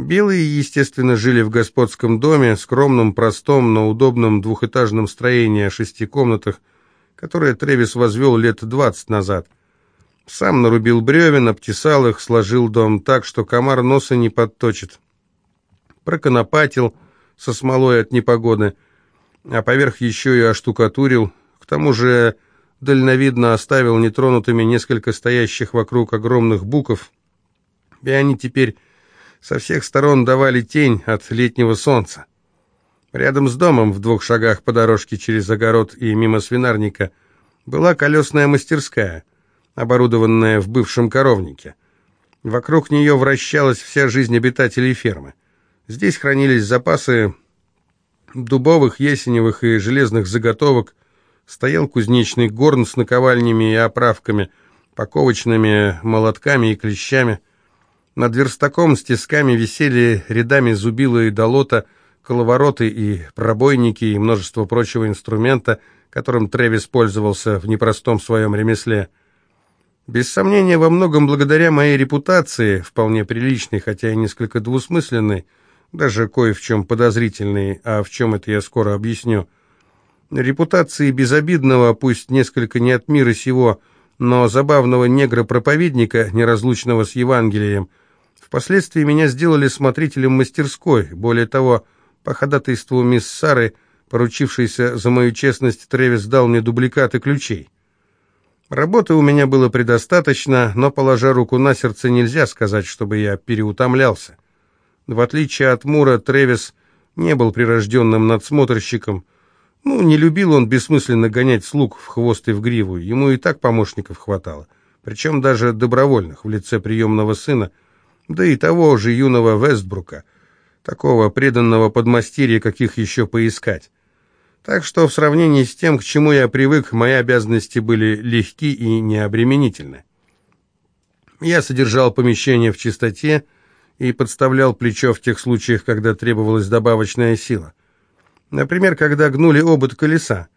Белые, естественно, жили в господском доме, скромном, простом, но удобном двухэтажном строении о шести комнатах, которое Тревис возвел лет двадцать назад. Сам нарубил бревен, обтесал их, сложил дом так, что комар носа не подточит. Проконопатил со смолой от непогоды, а поверх еще и оштукатурил. К тому же дальновидно оставил нетронутыми несколько стоящих вокруг огромных буков, и они теперь со всех сторон давали тень от летнего солнца. Рядом с домом, в двух шагах по дорожке через огород и мимо свинарника, была колесная мастерская, оборудованная в бывшем коровнике. Вокруг нее вращалась вся жизнь обитателей фермы. Здесь хранились запасы дубовых, ясеневых и железных заготовок, стоял кузнечный горн с наковальнями и оправками, паковочными молотками и клещами – над верстаком с тисками висели рядами зубила и долота, коловороты и пробойники и множество прочего инструмента, которым Тревис пользовался в непростом своем ремесле. Без сомнения, во многом благодаря моей репутации, вполне приличной, хотя и несколько двусмысленной, даже кое в чем подозрительной, а в чем это я скоро объясню, репутации безобидного, пусть несколько не от мира сего, но забавного негра-проповедника, неразлучного с Евангелием, Впоследствии меня сделали смотрителем мастерской. Более того, по ходатайству мисс Сары, поручившейся за мою честность, Тревис дал мне дубликаты ключей. Работы у меня было предостаточно, но, положа руку на сердце, нельзя сказать, чтобы я переутомлялся. В отличие от Мура, Тревис не был прирожденным надсмотрщиком. Ну, не любил он бессмысленно гонять слуг в хвост и в гриву, ему и так помощников хватало, причем даже добровольных, в лице приемного сына, да и того же юного Вестбрука, такого преданного подмастерья, каких еще поискать. Так что в сравнении с тем, к чему я привык, мои обязанности были легки и необременительны. Я содержал помещение в чистоте и подставлял плечо в тех случаях, когда требовалась добавочная сила. Например, когда гнули обод колеса.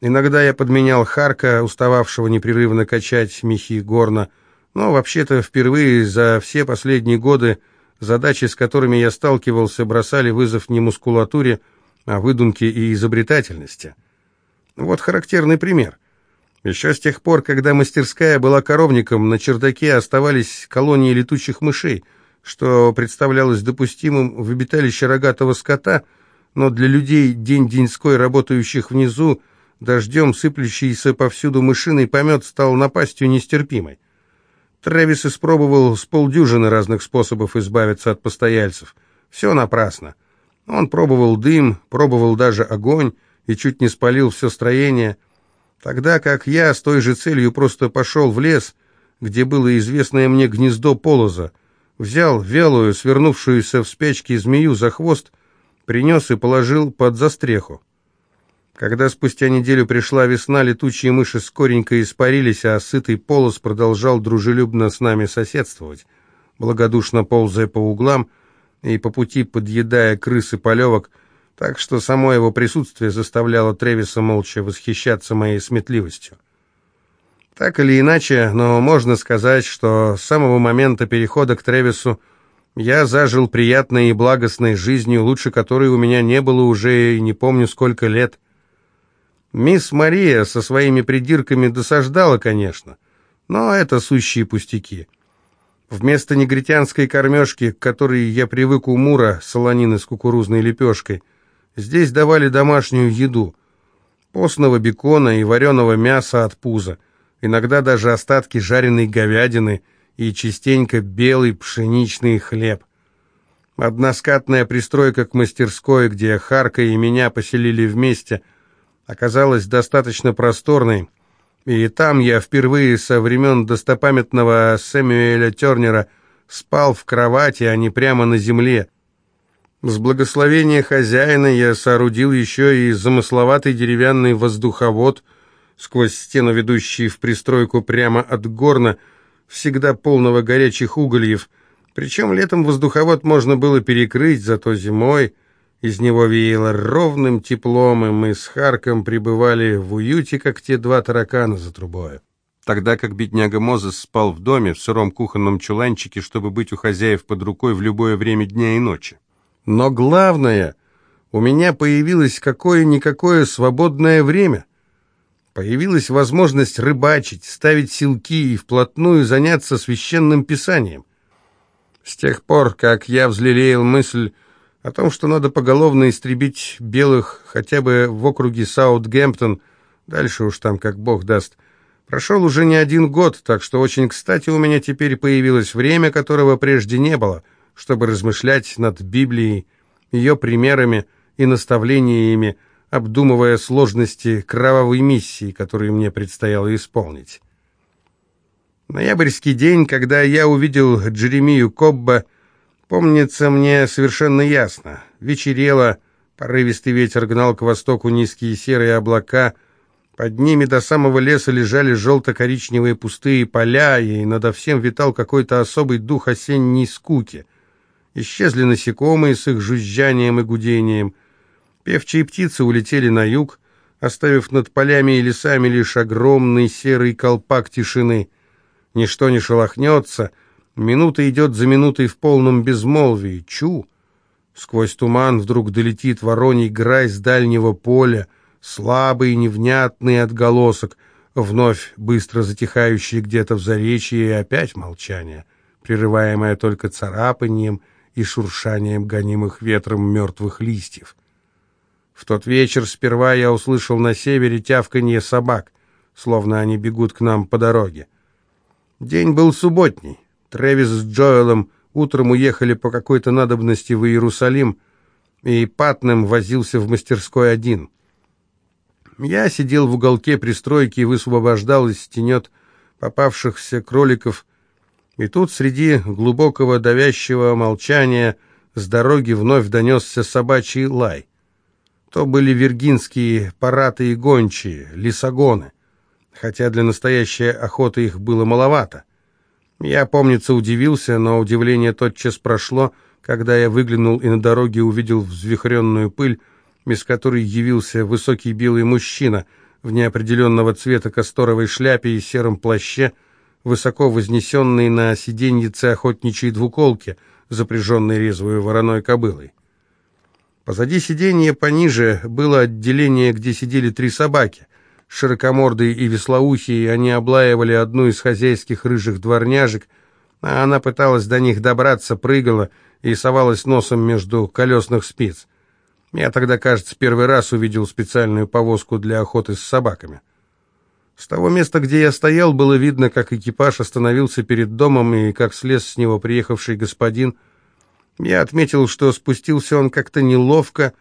Иногда я подменял Харка, устававшего непрерывно качать мехи горна, но вообще-то впервые за все последние годы задачи, с которыми я сталкивался, бросали вызов не мускулатуре, а выдумке и изобретательности. Вот характерный пример. Еще с тех пор, когда мастерская была коровником, на чердаке оставались колонии летучих мышей, что представлялось допустимым в обиталище рогатого скота, но для людей, день-деньской работающих внизу, дождем сыплющийся повсюду мышиный помет стал напастью нестерпимой. Трэвис испробовал с полдюжины разных способов избавиться от постояльцев. Все напрасно. Он пробовал дым, пробовал даже огонь и чуть не спалил все строение. Тогда как я с той же целью просто пошел в лес, где было известное мне гнездо полоза, взял вялую, свернувшуюся в спячке змею за хвост, принес и положил под застреху. Когда спустя неделю пришла весна, летучие мыши скоренько испарились, а сытый полос продолжал дружелюбно с нами соседствовать, благодушно ползая по углам и по пути подъедая крысы полевок, так что само его присутствие заставляло Тревиса молча восхищаться моей сметливостью. Так или иначе, но можно сказать, что с самого момента перехода к Тревису я зажил приятной и благостной жизнью, лучше которой у меня не было уже и не помню сколько лет. Мисс Мария со своими придирками досаждала, конечно, но это сущие пустяки. Вместо негритянской кормежки, к которой я привык у Мура, солонины с кукурузной лепешкой, здесь давали домашнюю еду. Постного бекона и вареного мяса от пуза, иногда даже остатки жареной говядины и частенько белый пшеничный хлеб. Односкатная пристройка к мастерской, где Харка и меня поселили вместе – оказалась достаточно просторной, и там я впервые со времен достопамятного Сэмюэля Тернера спал в кровати, а не прямо на земле. С благословения хозяина я соорудил еще и замысловатый деревянный воздуховод сквозь стену, ведущий в пристройку прямо от горна, всегда полного горячих угольев. Причем летом воздуховод можно было перекрыть, зато зимой из него веяло ровным теплом, и мы с Харком пребывали в уюте, как те два таракана за трубой. тогда как бедняга Мозес спал в доме, в сыром кухонном чуланчике, чтобы быть у хозяев под рукой в любое время дня и ночи. Но главное, у меня появилось какое-никакое свободное время. Появилась возможность рыбачить, ставить силки и вплотную заняться священным писанием. С тех пор, как я взлелеял мысль о том, что надо поголовно истребить белых хотя бы в округе Саутгемптон, дальше уж там как бог даст, прошел уже не один год, так что очень кстати у меня теперь появилось время, которого прежде не было, чтобы размышлять над Библией, ее примерами и наставлениями, обдумывая сложности кровавой миссии, которую мне предстояло исполнить. Ноябрьский день, когда я увидел Джеремию Кобба, помнится мне совершенно ясно. Вечерело, порывистый ветер гнал к востоку низкие серые облака, под ними до самого леса лежали желто-коричневые пустые поля, и надо всем витал какой-то особый дух осенней скуки. Исчезли насекомые с их жужжанием и гудением. Певчие птицы улетели на юг, оставив над полями и лесами лишь огромный серый колпак тишины — ничто не шелохнется, минута идет за минутой в полном безмолвии. Чу! Сквозь туман вдруг долетит вороний грай с дальнего поля, слабый невнятный отголосок, вновь быстро затихающий где-то в заречье, и опять молчание, прерываемое только царапанием и шуршанием гонимых ветром мертвых листьев. В тот вечер сперва я услышал на севере тявканье собак, словно они бегут к нам по дороге. День был субботний. Трэвис с Джоэлом утром уехали по какой-то надобности в Иерусалим, и Патнем возился в мастерской один. Я сидел в уголке пристройки и высвобождал из тенет попавшихся кроликов, и тут среди глубокого давящего молчания с дороги вновь донесся собачий лай. То были виргинские параты и гончие, лисогоны хотя для настоящей охоты их было маловато. Я, помнится, удивился, но удивление тотчас прошло, когда я выглянул и на дороге увидел взвихренную пыль, из которой явился высокий белый мужчина в неопределенного цвета касторовой шляпе и сером плаще, высоко вознесенный на сиденьице охотничьей двуколки, запряженной резвой вороной кобылой. Позади сиденья пониже было отделение, где сидели три собаки. Широкомордые и веслоухие, они облаивали одну из хозяйских рыжих дворняжек, а она пыталась до них добраться, прыгала и совалась носом между колесных спиц. Я тогда, кажется, первый раз увидел специальную повозку для охоты с собаками. С того места, где я стоял, было видно, как экипаж остановился перед домом и как слез с него приехавший господин. Я отметил, что спустился он как-то неловко,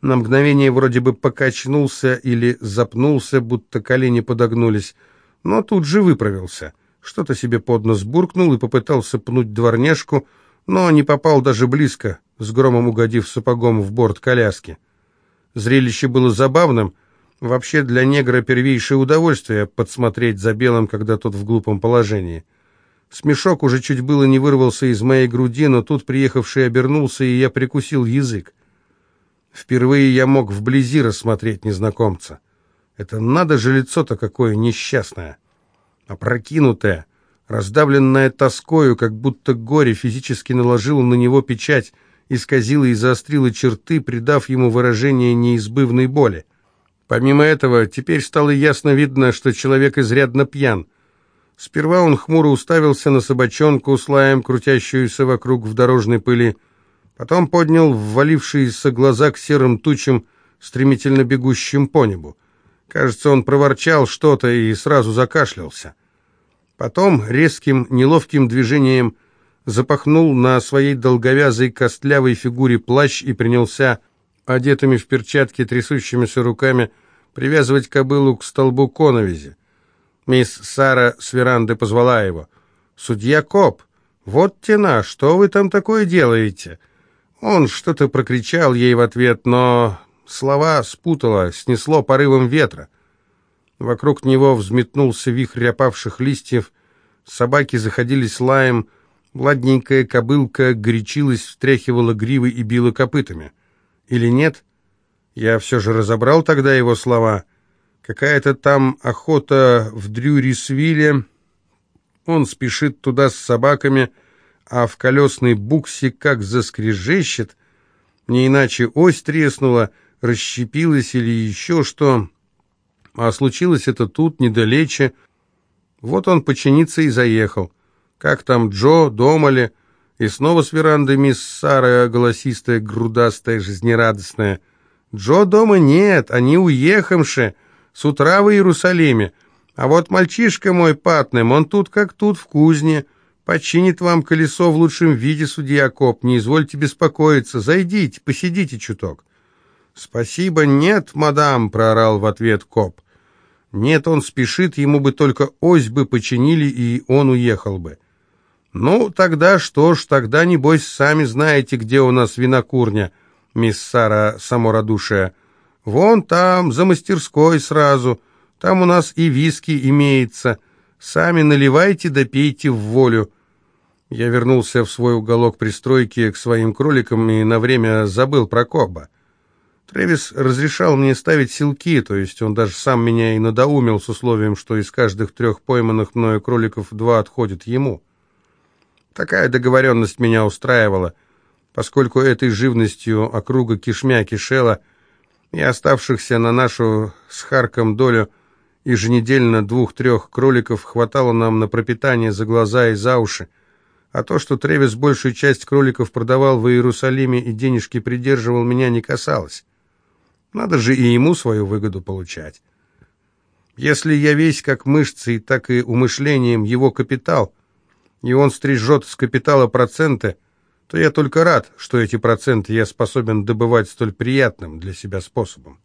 на мгновение вроде бы покачнулся или запнулся, будто колени подогнулись, но тут же выправился. Что-то себе под нос буркнул и попытался пнуть дворняжку, но не попал даже близко, с громом угодив сапогом в борт коляски. Зрелище было забавным. Вообще для негра первейшее удовольствие подсмотреть за белым, когда тот в глупом положении. Смешок уже чуть было не вырвался из моей груди, но тут приехавший обернулся, и я прикусил язык. Впервые я мог вблизи рассмотреть незнакомца. Это надо же лицо-то какое несчастное, опрокинутое, раздавленное тоскою, как будто горе физически наложило на него печать, исказило и заострило черты, придав ему выражение неизбывной боли. Помимо этого, теперь стало ясно видно, что человек изрядно пьян. Сперва он хмуро уставился на собачонку с лаем, крутящуюся вокруг в дорожной пыли, Потом поднял ввалившиеся глаза к серым тучам, стремительно бегущим по небу. Кажется, он проворчал что-то и сразу закашлялся. Потом резким, неловким движением запахнул на своей долговязой костлявой фигуре плащ и принялся, одетыми в перчатки трясущимися руками, привязывать кобылу к столбу коновизи. Мисс Сара с веранды позвала его. «Судья Коп, вот тена, что вы там такое делаете?» Он что-то прокричал ей в ответ, но слова спутало, снесло порывом ветра. Вокруг него взметнулся вихрь опавших листьев, собаки заходились лаем, ладненькая кобылка горячилась, встряхивала гривы и била копытами. Или нет? Я все же разобрал тогда его слова. Какая-то там охота в Дрюрисвилле. Он спешит туда с собаками, а в колесной буксе как заскрежещет. Не иначе ось треснула, расщепилась или еще что. А случилось это тут, недалече. Вот он починиться и заехал. Как там Джо, дома ли? И снова с веранды мисс Сара, голосистая, грудастая, жизнерадостная. Джо дома нет, они уехавши, с утра в Иерусалиме. А вот мальчишка мой патным, он тут как тут, в кузне. Починит вам колесо в лучшем виде, судья Коп, не извольте беспокоиться. Зайдите, посидите чуток. «Спасибо, нет, мадам», — проорал в ответ Коп. «Нет, он спешит, ему бы только ось бы починили, и он уехал бы». «Ну, тогда что ж, тогда, небось, сами знаете, где у нас винокурня, мисс Сара Саморадушия. Вон там, за мастерской сразу. Там у нас и виски имеется. Сами наливайте да пейте в волю». Я вернулся в свой уголок пристройки к своим кроликам и на время забыл про Коба. Тревис разрешал мне ставить силки, то есть он даже сам меня и надоумил с условием, что из каждых трех пойманных мною кроликов два отходят ему. Такая договоренность меня устраивала, поскольку этой живностью округа кишмя кишела, и оставшихся на нашу с Харком долю еженедельно двух-трех кроликов хватало нам на пропитание за глаза и за уши, а то, что Тревис большую часть кроликов продавал в Иерусалиме и денежки придерживал, меня не касалось. Надо же и ему свою выгоду получать. Если я весь как мышцей, так и умышлением его капитал, и он стрижет с капитала проценты, то я только рад, что эти проценты я способен добывать столь приятным для себя способом.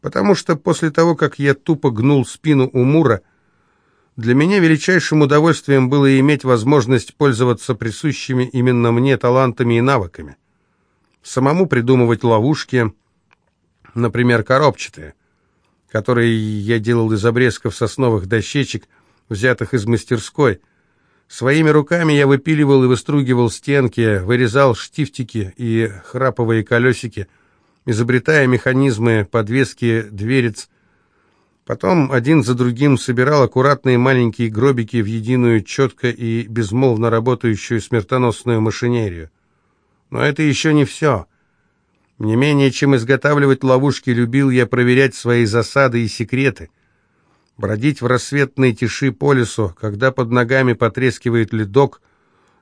Потому что после того, как я тупо гнул спину у Мура, для меня величайшим удовольствием было иметь возможность пользоваться присущими именно мне талантами и навыками. Самому придумывать ловушки – например, коробчатые, которые я делал из обрезков сосновых дощечек, взятых из мастерской. Своими руками я выпиливал и выстругивал стенки, вырезал штифтики и храповые колесики, изобретая механизмы подвески дверец. Потом один за другим собирал аккуратные маленькие гробики в единую четко и безмолвно работающую смертоносную машинерию. Но это еще не все. Не менее чем изготавливать ловушки, любил я проверять свои засады и секреты. Бродить в рассветной тиши по лесу, когда под ногами потрескивает ледок,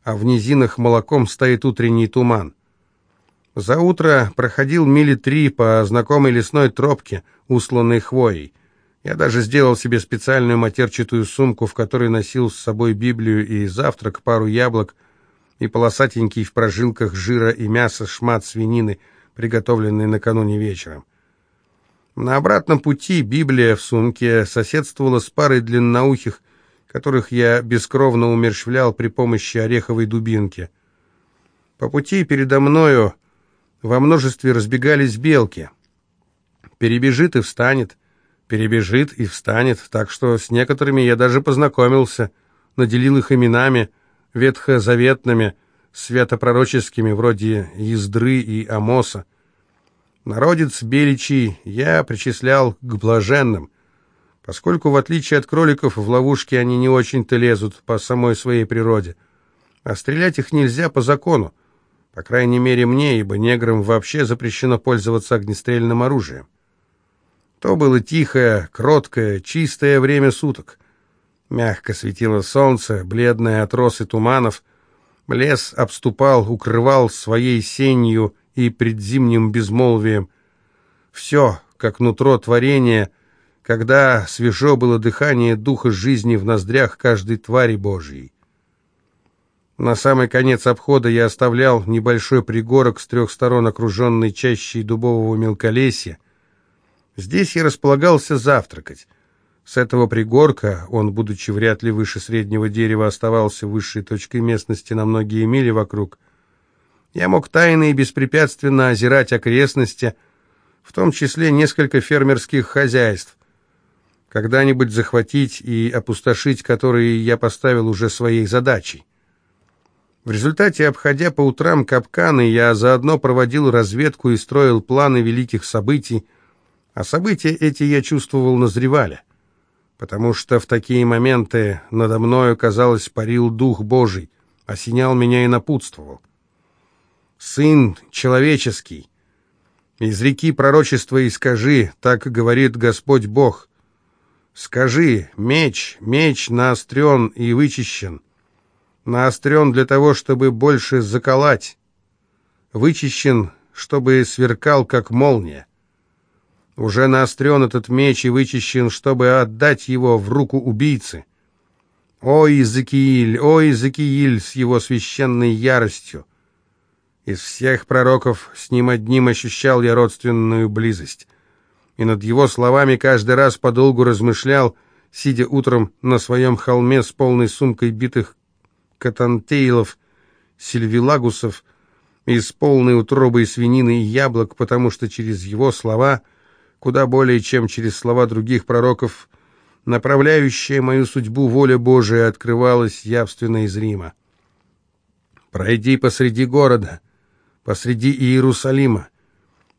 а в низинах молоком стоит утренний туман. За утро проходил мили три по знакомой лесной тропке, усланной хвоей. Я даже сделал себе специальную матерчатую сумку, в которой носил с собой Библию и завтрак, пару яблок и полосатенький в прожилках жира и мяса шмат свинины — приготовленный накануне вечером. На обратном пути Библия в сумке соседствовала с парой длинноухих, которых я бескровно умерщвлял при помощи ореховой дубинки. По пути передо мною во множестве разбегались белки. Перебежит и встанет, перебежит и встанет, так что с некоторыми я даже познакомился, наделил их именами, ветхозаветными, святопророческими, вроде Ездры и Амоса. Народец Беличий я причислял к блаженным, поскольку, в отличие от кроликов, в ловушки они не очень-то лезут по самой своей природе. А стрелять их нельзя по закону, по крайней мере мне, ибо неграм вообще запрещено пользоваться огнестрельным оружием. То было тихое, кроткое, чистое время суток. Мягко светило солнце, бледное от росы туманов — Лес обступал, укрывал своей сенью и предзимним безмолвием. Все, как нутро творения, когда свежо было дыхание духа жизни в ноздрях каждой твари Божьей. На самый конец обхода я оставлял небольшой пригорок с трех сторон, окруженный чащей дубового мелколесья. Здесь я располагался завтракать. С этого пригорка он, будучи вряд ли выше среднего дерева, оставался высшей точкой местности на многие мили вокруг. Я мог тайно и беспрепятственно озирать окрестности, в том числе несколько фермерских хозяйств, когда-нибудь захватить и опустошить которые я поставил уже своей задачей. В результате, обходя по утрам капканы, я заодно проводил разведку и строил планы великих событий, А события эти, я чувствовал, назревали, потому что в такие моменты надо мною, казалось, парил Дух Божий, осенял меня и напутствовал. «Сын человеческий, из реки пророчества и скажи, так говорит Господь Бог. Скажи, меч, меч наострен и вычищен, наострен для того, чтобы больше заколоть, вычищен, чтобы сверкал, как молния. Уже наострен этот меч и вычищен, чтобы отдать его в руку убийцы. О, Иезекииль, о, Иезекииль с его священной яростью! Из всех пророков с ним одним ощущал я родственную близость. И над его словами каждый раз подолгу размышлял, сидя утром на своем холме с полной сумкой битых катантейлов, сильвилагусов, и с полной утробой свинины и яблок, потому что через его слова, куда более, чем через слова других пророков, направляющая мою судьбу воля Божия открывалась явственно и зримо. «Пройди посреди города», посреди Иерусалима,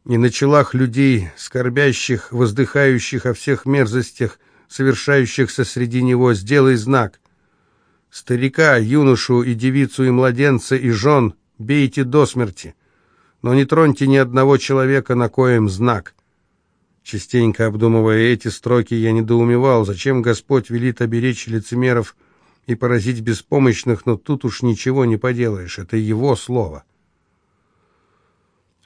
и на челах людей, скорбящих, воздыхающих о всех мерзостях, совершающихся среди него, сделай знак. Старика, юношу и девицу, и младенца, и жен бейте до смерти, но не троньте ни одного человека, на коем знак. Частенько обдумывая эти строки, я недоумевал, зачем Господь велит оберечь лицемеров и поразить беспомощных, но тут уж ничего не поделаешь, это Его слово.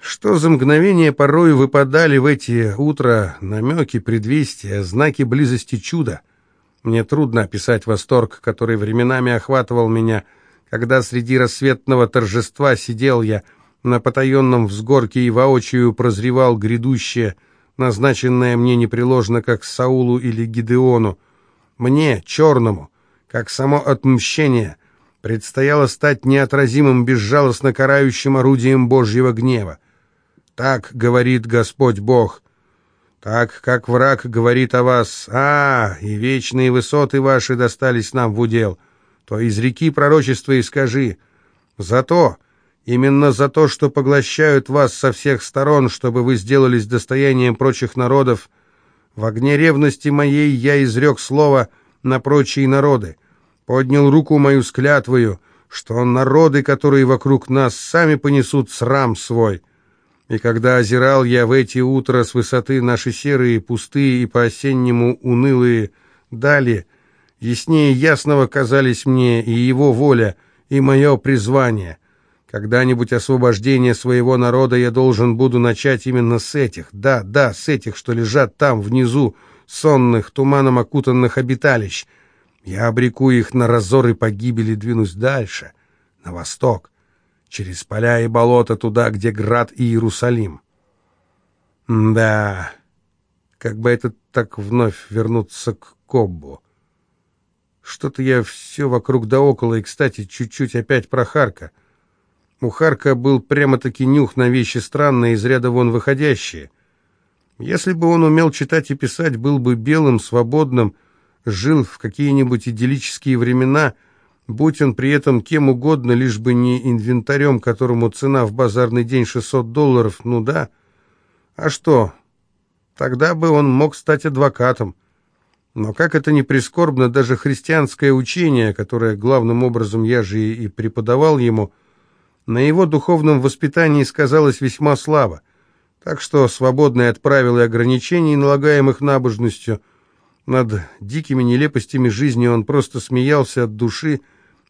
Что за мгновения порой выпадали в эти утра намеки, предвестия, знаки близости чуда? Мне трудно описать восторг, который временами охватывал меня, когда среди рассветного торжества сидел я на потаенном взгорке и воочию прозревал грядущее, назначенное мне непреложно, как Саулу или Гидеону. Мне, черному, как само отмщение, предстояло стать неотразимым, безжалостно карающим орудием Божьего гнева. Так говорит Господь Бог. Так, как враг говорит о вас, а, и вечные высоты ваши достались нам в удел, то из реки пророчества и скажи, за то, именно за то, что поглощают вас со всех сторон, чтобы вы сделались достоянием прочих народов, в огне ревности моей я изрек слово на прочие народы, поднял руку мою с клятвою, что народы, которые вокруг нас, сами понесут срам свой». И когда озирал я в эти утра с высоты наши серые, пустые и по-осеннему унылые дали, яснее ясного казались мне и его воля, и мое призвание. Когда-нибудь освобождение своего народа я должен буду начать именно с этих, да, да, с этих, что лежат там, внизу, сонных, туманом окутанных обиталищ. Я обреку их на разор и погибель и двинусь дальше, на восток, через поля и болота туда, где град и Иерусалим. да, как бы это так вновь вернуться к Коббу. Что-то я все вокруг да около, и, кстати, чуть-чуть опять про Харка. У Харка был прямо-таки нюх на вещи странные, из ряда вон выходящие. Если бы он умел читать и писать, был бы белым, свободным, жил в какие-нибудь идиллические времена — будь он при этом кем угодно, лишь бы не инвентарем, которому цена в базарный день 600 долларов, ну да. А что? Тогда бы он мог стать адвокатом. Но как это ни прискорбно, даже христианское учение, которое главным образом я же и преподавал ему, на его духовном воспитании сказалось весьма слабо. Так что, свободный от правил и ограничений, налагаемых набожностью, над дикими нелепостями жизни он просто смеялся от души,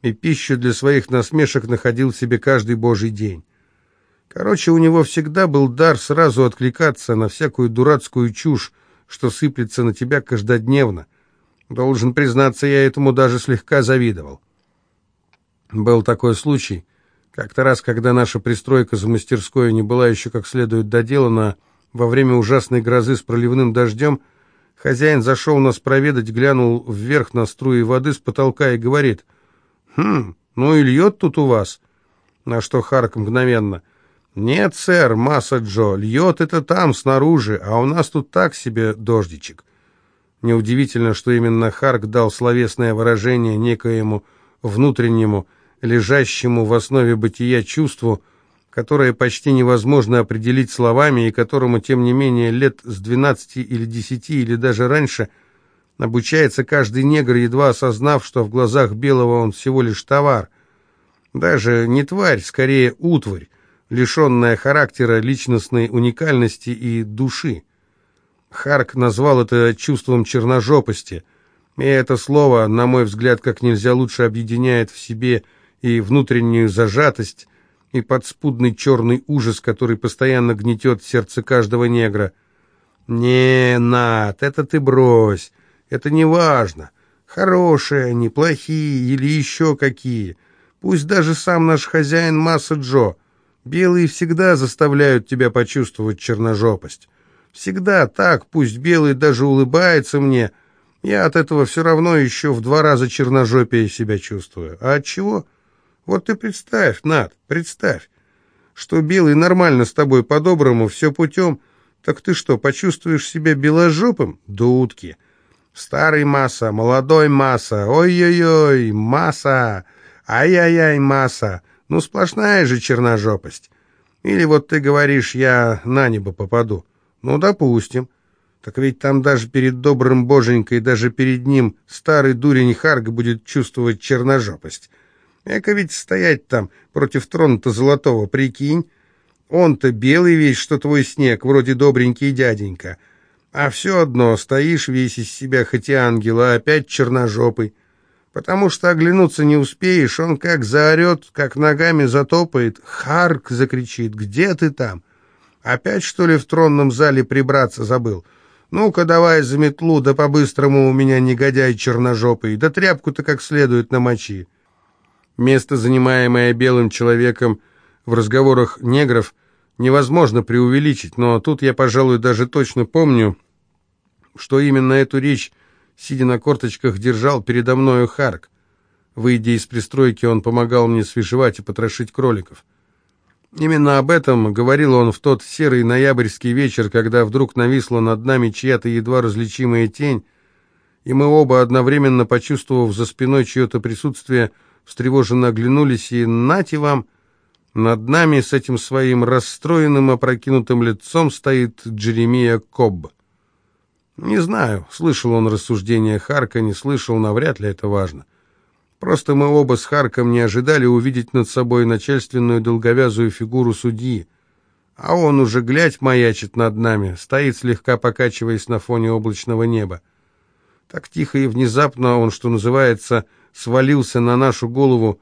и пищу для своих насмешек находил себе каждый божий день. Короче, у него всегда был дар сразу откликаться на всякую дурацкую чушь, что сыплется на тебя каждодневно. Должен признаться, я этому даже слегка завидовал. Был такой случай. Как-то раз, когда наша пристройка за мастерской не была еще как следует доделана, во время ужасной грозы с проливным дождем, хозяин зашел нас проведать, глянул вверх на струи воды с потолка и говорит — «Хм, ну и льет тут у вас?» На что Харк мгновенно. «Нет, сэр, масса Джо, льет это там, снаружи, а у нас тут так себе дождичек». Неудивительно, что именно Харк дал словесное выражение некоему внутреннему, лежащему в основе бытия чувству, которое почти невозможно определить словами и которому, тем не менее, лет с 12 или 10 или даже раньше обучается каждый негр, едва осознав, что в глазах белого он всего лишь товар. Даже не тварь, скорее утварь, лишенная характера, личностной уникальности и души. Харк назвал это чувством черножопости, и это слово, на мой взгляд, как нельзя лучше объединяет в себе и внутреннюю зажатость, и подспудный черный ужас, который постоянно гнетет сердце каждого негра. «Не, Над, это ты брось, это не важно. Хорошие они, плохие или еще какие. Пусть даже сам наш хозяин Масса Джо. Белые всегда заставляют тебя почувствовать черножопость. Всегда так, пусть белый даже улыбается мне, я от этого все равно еще в два раза черножопее себя чувствую. А от чего?» Вот ты представь, Над, представь, что Белый нормально с тобой по-доброму, все путем, так ты что, почувствуешь себя беложопым? Дудки. Старый масса, молодой масса, ой-ой-ой, масса, ай-яй-яй, масса. Ну, сплошная же черножопость. Или вот ты говоришь, я на небо попаду. Ну, допустим. Так ведь там даже перед добрым боженькой, даже перед ним старый дурень Харг будет чувствовать черножопость. Эка ведь стоять там против трона-то золотого, прикинь. Он-то белый весь, что твой снег, вроде добренький дяденька. А все одно стоишь весь из себя, хоть и ангел, а опять черножопый. Потому что оглянуться не успеешь, он как заорет, как ногами затопает. «Харк!» — закричит. «Где ты там? Опять, что ли, в тронном зале прибраться забыл?» «Ну-ка, давай за метлу, да по-быстрому у меня негодяй черножопый, да тряпку-то как следует намочи». Место, занимаемое белым человеком в разговорах негров, невозможно преувеличить, но тут я, пожалуй, даже точно помню, что именно эту речь, сидя на корточках, держал передо мною Харк. Выйдя из пристройки, он помогал мне свежевать и потрошить кроликов. Именно об этом говорил он в тот серый ноябрьский вечер, когда вдруг нависла над нами чья-то едва различимая тень, и мы оба, одновременно почувствовав за спиной чье-то присутствие, встревоженно оглянулись, и нате вам, над нами с этим своим расстроенным, опрокинутым лицом стоит Джеремия Кобб. Не знаю, слышал он рассуждения Харка, не слышал, навряд ли это важно. Просто мы оба с Харком не ожидали увидеть над собой начальственную долговязую фигуру судьи, а он уже, глядь, маячит над нами, стоит слегка покачиваясь на фоне облачного неба. Так тихо и внезапно он, что называется, — свалился на нашу голову,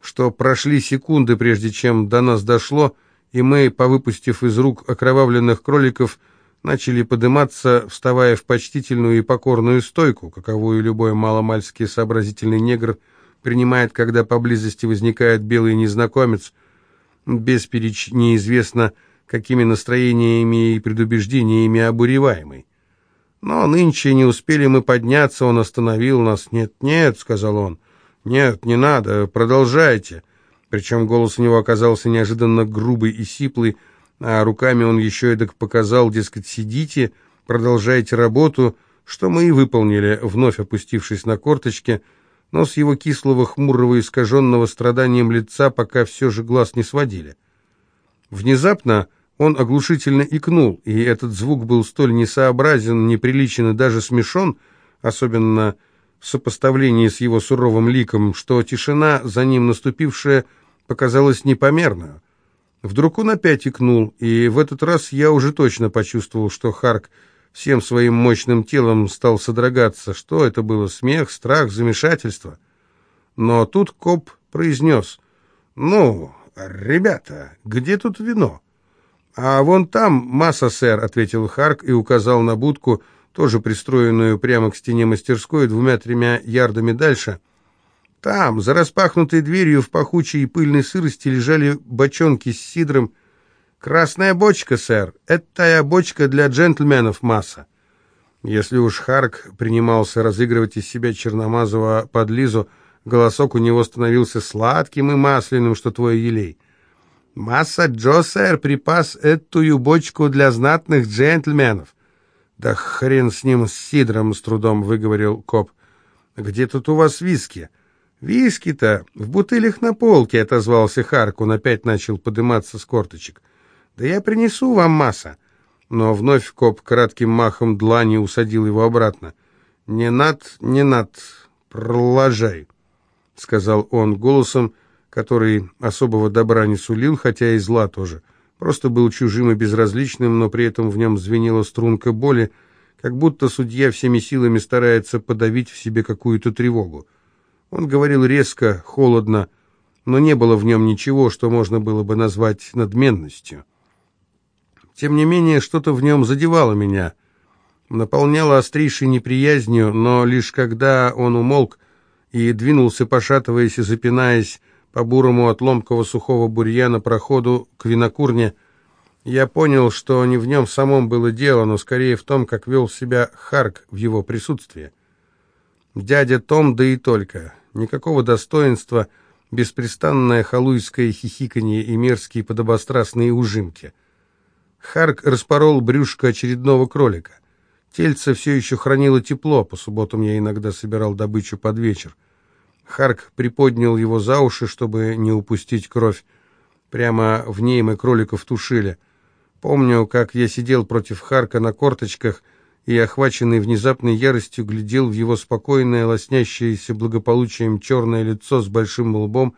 что прошли секунды, прежде чем до нас дошло, и мы, повыпустив из рук окровавленных кроликов, начали подниматься, вставая в почтительную и покорную стойку, каковую любой маломальский сообразительный негр принимает, когда поблизости возникает белый незнакомец, без переч неизвестно какими настроениями и предубеждениями обуреваемый. Но нынче не успели мы подняться, он остановил нас. «Нет, нет», — сказал он, — «нет, не надо, продолжайте». Причем голос у него оказался неожиданно грубый и сиплый, а руками он еще эдак показал, дескать, «сидите, продолжайте работу», что мы и выполнили, вновь опустившись на корточки, но с его кислого, хмурого, искаженного страданием лица пока все же глаз не сводили. Внезапно он оглушительно икнул, и этот звук был столь несообразен, неприличен и даже смешон, особенно в сопоставлении с его суровым ликом, что тишина, за ним наступившая, показалась непомерную. Вдруг он опять икнул, и в этот раз я уже точно почувствовал, что Харк всем своим мощным телом стал содрогаться. Что это было? Смех, страх, замешательство? Но тут коп произнес, «Ну, ребята, где тут вино?» «А вон там масса, сэр», — ответил Харк и указал на будку, тоже пристроенную прямо к стене мастерской, двумя-тремя ярдами дальше. Там, за распахнутой дверью в пахучей и пыльной сырости, лежали бочонки с сидром. «Красная бочка, сэр. Это бочка для джентльменов масса». Если уж Харк принимался разыгрывать из себя черномазого подлизу, голосок у него становился сладким и масляным, что твой елей. «Масса Джо, сэр, припас эту бочку для знатных джентльменов». «Да хрен с ним, с сидром», — с трудом выговорил коп. «Где тут у вас виски?» «Виски-то в бутылях на полке», — отозвался Харк. Он опять начал подниматься с корточек. «Да я принесу вам масса». Но вновь коп кратким махом длани усадил его обратно. «Не над, не над, проложай», — сказал он голосом, который особого добра не сулил, хотя и зла тоже. Просто был чужим и безразличным, но при этом в нем звенела струнка боли, как будто судья всеми силами старается подавить в себе какую-то тревогу. Он говорил резко, холодно, но не было в нем ничего, что можно было бы назвать надменностью. Тем не менее, что-то в нем задевало меня, наполняло острейшей неприязнью, но лишь когда он умолк и двинулся, пошатываясь и запинаясь по бурому от ломкого сухого бурьяна проходу к винокурне, я понял, что не в нем самом было дело, но скорее в том, как вел себя Харк в его присутствии. Дядя Том, да и только. Никакого достоинства, беспрестанное халуйское хихиканье и мерзкие подобострастные ужимки. Харк распорол брюшко очередного кролика. Тельце все еще хранило тепло, по субботам я иногда собирал добычу под вечер. Харк приподнял его за уши, чтобы не упустить кровь. Прямо в ней мы кроликов тушили. Помню, как я сидел против Харка на корточках и, охваченный внезапной яростью, глядел в его спокойное, лоснящееся благополучием черное лицо с большим лбом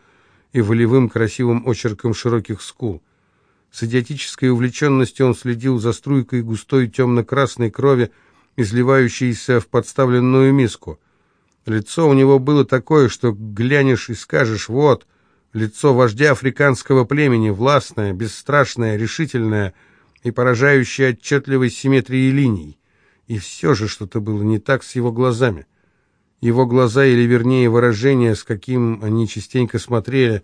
и волевым красивым очерком широких скул. С идиотической увлеченностью он следил за струйкой густой темно-красной крови, изливающейся в подставленную миску. Лицо у него было такое, что глянешь и скажешь «вот», лицо вождя африканского племени, властное, бесстрашное, решительное и поражающее отчетливой симметрией линий. И все же что-то было не так с его глазами. Его глаза, или вернее выражение, с каким они частенько смотрели,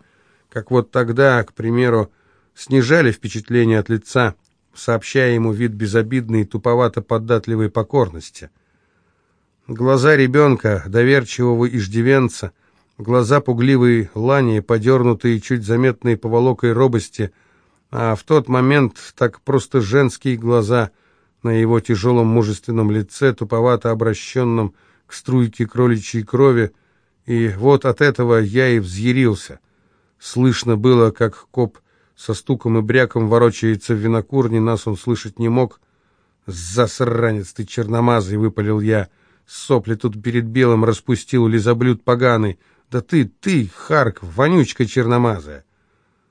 как вот тогда, к примеру, снижали впечатление от лица, сообщая ему вид безобидной и туповато-податливой покорности. Глаза ребенка, доверчивого иждивенца, глаза пугливой лани, подернутые чуть заметной поволокой робости, а в тот момент так просто женские глаза на его тяжелом мужественном лице, туповато обращенном к струйке кроличьей крови, и вот от этого я и взъярился. Слышно было, как коп со стуком и бряком ворочается в винокурне, нас он слышать не мог. «Засранец ты, черномазый!» — выпалил я. «Сопли тут перед белым распустил, лизоблюд поганый! Да ты, ты, Харк, вонючка черномазая!»